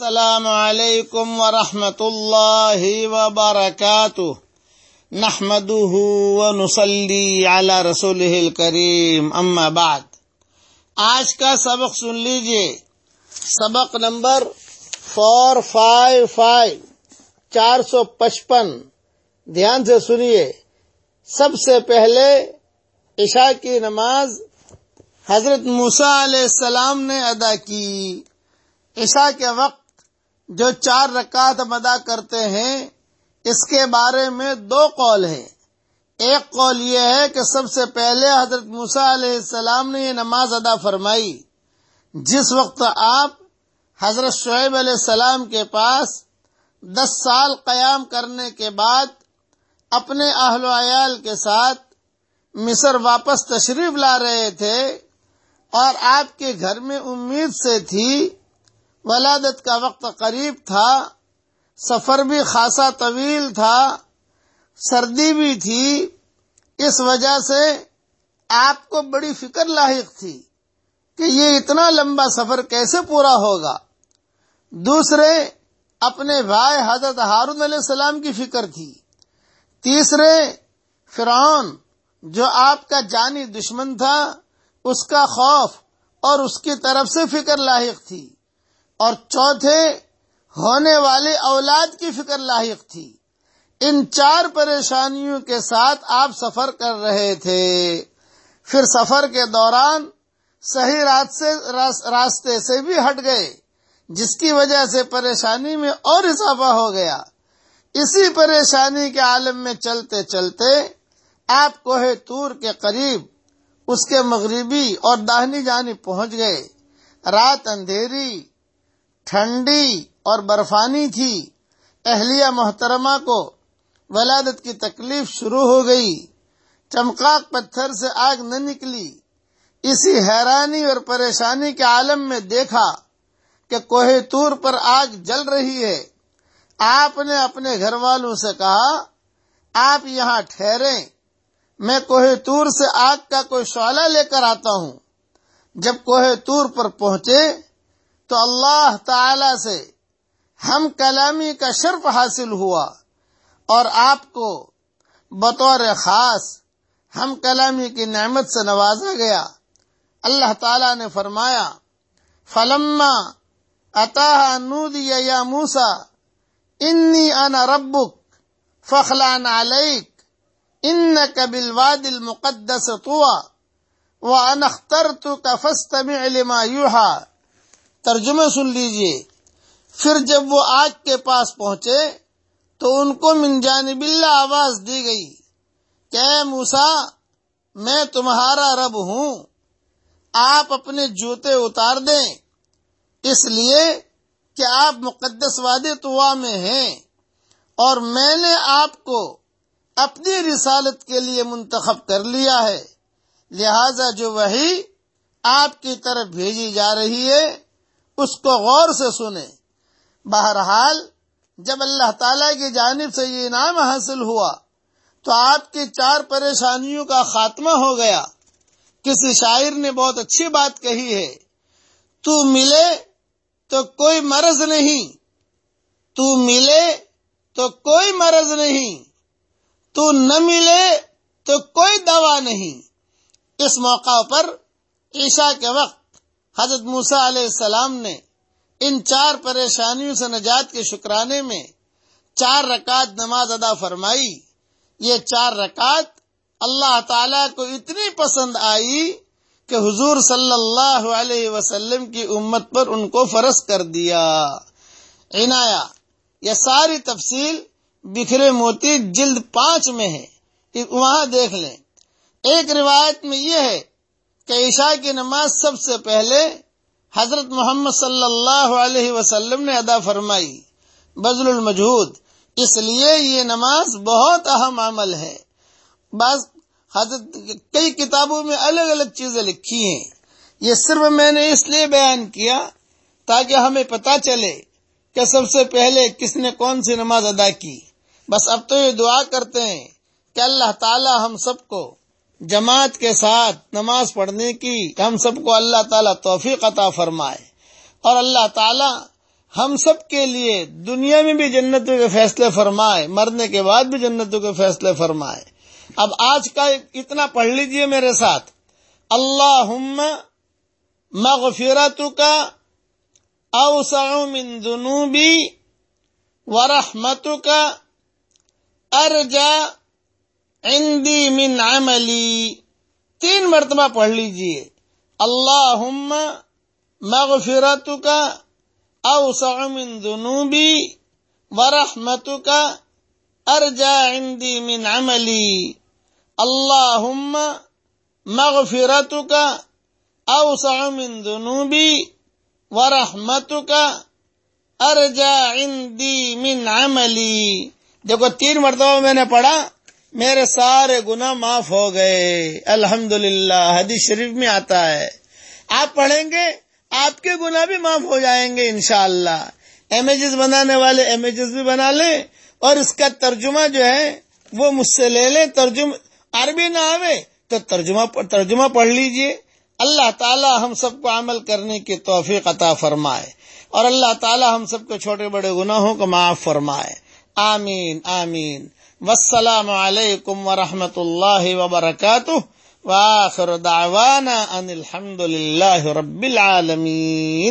السلام علیکم ورحمۃ اللہ وبرکاتہ۔ نحمده ونصلي على رسوله الكريم اما بعد۔ آج کا سبق سن لیجیے۔ سبق نمبر فور فائیو فائیو چار سو پچپن۔ دھیان سے سنیے۔ سب سے پہلے عشاء کی نماز حضرت موسیٰ علیہ السلام نے ادا کی۔ عشاء کے وقت جو چار رکعت ادا کرتے ہیں، اس کے بارے میں دو قول ہیں۔ ایک قول یہ ہے کہ سب سے پہلے حضرت موسیٰ علیہ السلام نے یہ نماز ادا فرمائی۔ جس وقت آپ حضرت شعیب علیہ السلام کے پاس دس سال قیام کرنے کے بعد اپنے اہل و عیال کے ساتھ مصر واپس تشریف لا رہے تھے اور آپ کے گھر میں امید سے تھی ولادت کا وقت قریب تھا، سفر بھی خاصا طویل تھا، سردی بھی تھی، اس وجہ سے آپ کو بڑی فکر لاحق تھی کہ یہ اتنا لمبا سفر کیسے پورا ہوگا۔ دوسرے، اپنے بھائی حضرت ہارون علیہ السلام کی فکر تھی۔ تیسرے، فرعون، جو آپ کا جانی دشمن تھا، اس کا خوف اور اس کی طرف سے فکر لاحق تھی۔ اور چوتھے، ہونے والی اولاد کی فکر لاحق تھی۔ ان چار پریشانیوں کے ساتھ آپ سفر کر رہے تھے۔ پھر سفر کے دوران صحیح رات سے راستے سے بھی ہٹ گئے، جس کی وجہ سے پریشانی میں اور اضافہ ہو گیا۔ اسی پریشانی کے عالم میں چلتے چلتے آپ کوہ تور کے قریب اس کے مغربی اور داہنی جانی پہنچ گئے۔ رات اندھیری ٹھنڈی اور برفانی تھی۔ اہلیہ محترمہ کو ولادت کی تکلیف شروع ہو گئی۔ چمکاک پتھر سے آگ نہ نکلی۔ اسی حیرانی اور پریشانی کے عالم میں دیکھا کہ کوہ تور پر آگ جل رہی ہے۔ آپ نے اپنے گھر والوں سے کہا، آپ یہاں ٹھہرے میں کوہ تور سے آگ کا کوئی شعلہ لے کر آتا ہوں۔ جب کوہ تور پر پہنچے تو اللہ تعالی سے ہم کلامی کا شرف حاصل ہوا اور آپ کو بطور خاص ہم کلامی کی نعمت سے نوازا گیا۔ اللہ تعالی نے فرمایا، فلما اطاح نودی یا موسا انی انا ربک فخلان علیک ان کبل واد المقدس طوا و انختر تو کا فستمع لما یوحا۔ ترجمہ سن لیجیے۔ پھر جب وہ آگ کے پاس پہنچے تو ان کو من جانب اللہ آواز دی گئی۔ کہ موسا میں تمہارا رب ہوں، آپ اپنے جوتے اتار دیں۔ اس لیے کہ آپ مقدس وادی توا میں ہیں۔ اور میں نے آپ کو اپنی رسالت کے لیے منتخب کر لیا ہے۔ لہذا جو وہی آپ کی طرف بھیجی جا رہی ہے اس کو غور سے سنیں۔ بہرحال، جب اللہ تعالی کی جانب سے یہ انعام حاصل ہوا، تو آپ کی چار پریشانیوں کا خاتمہ ہو گیا۔ کسی شاعر نے بہت اچھی بات کہی ہے، تو ملے تو کوئی مرض نہیں۔ تو ملے تو کوئی مرض نہیں۔ تو نہ ملے تو کوئی دوا نہیں۔ اس موقع پر عشاء کے وقت حضرت موسا علیہ السلام نے ان چار پریشانیوں سے نجات کے شکرانے میں چار رکعت نماز ادا فرمائی۔ یہ چار رکعت اللہ تعالی کو اتنی پسند آئی کہ حضور صلی اللہ علیہ وسلم کی امت پر ان کو فرض کر دیا۔ عنایا یہ ساری تفصیل بکھرے موتی جلد پانچ میں ہے۔ وہاں دیکھ لیں۔ ایک روایت میں یہ ہے کہ عشاء کی نماز سب سے پہلے حضرت محمد صلی اللہ علیہ وسلم نے ادا فرمائی بزل المجہود۔ اس لیے یہ نماز بہت اہم عمل ہے۔ بعض حضرت کئی کتابوں میں الگ الگ چیزیں لکھی ہیں۔ یہ صرف میں نے اس لیے بیان کیا تاکہ ہمیں پتا چلے کہ سب سے پہلے کس نے کون سی نماز ادا کی۔ بس اب تو یہ دعا کرتے ہیں کہ اللہ تعالی ہم سب کو جماعت کے ساتھ نماز پڑھنے کی ہم سب کو اللہ تعالیٰ توفیق عطا فرمائے اور اللہ تعالیٰ ہم سب کے لیے دنیا میں بھی جنتوں کے فیصلے فرمائے، مرنے کے بعد بھی جنتوں کے فیصلے فرمائے۔ اب آج کا اتنا پڑھ لیجیے میرے ساتھ۔ اللہ مغفرت کا اوسع من ذنوبی ورحمت کا ارجا عندی من عملی تین مرتبہ پڑھ لیجیے. اللہ مغفرت کا اوسع من ذنوبی ورحمت کا ارجا عندی من عملی اللهم مغفرتك اوسع من ذنوبي ورحمتك ارجا عندي من عملی دیکھو، تین مرتبہ میں نے پڑھا میرے سارے گناہ معاف ہو گئے۔ الحمد للہ حدیث شریف میں آتا ہے۔ آپ پڑھیں گے، آپ کے گناہ بھی معاف ہو جائیں گے انشاءاللہ۔ امیجز بنانے والے امیجز بھی بنا لیں اور اس کا ترجمہ جو ہے، وہ مجھ سے لے لیں۔ ترجمہ، عربی نہ آوے تو ترجمہ ترجمہ پڑھ لیجیے۔ اللہ تعالی ہم سب کو عمل کرنے کی توفیق عطا فرمائے اور اللہ تعالی ہم سب کو چھوٹے بڑے گناہوں کو معاف فرمائے۔ آمین آمین. والسلام علیکم ورحمۃ اللہ وبرکاتہ. وآخر دعوانا ان الحمد للہ رب العالمین.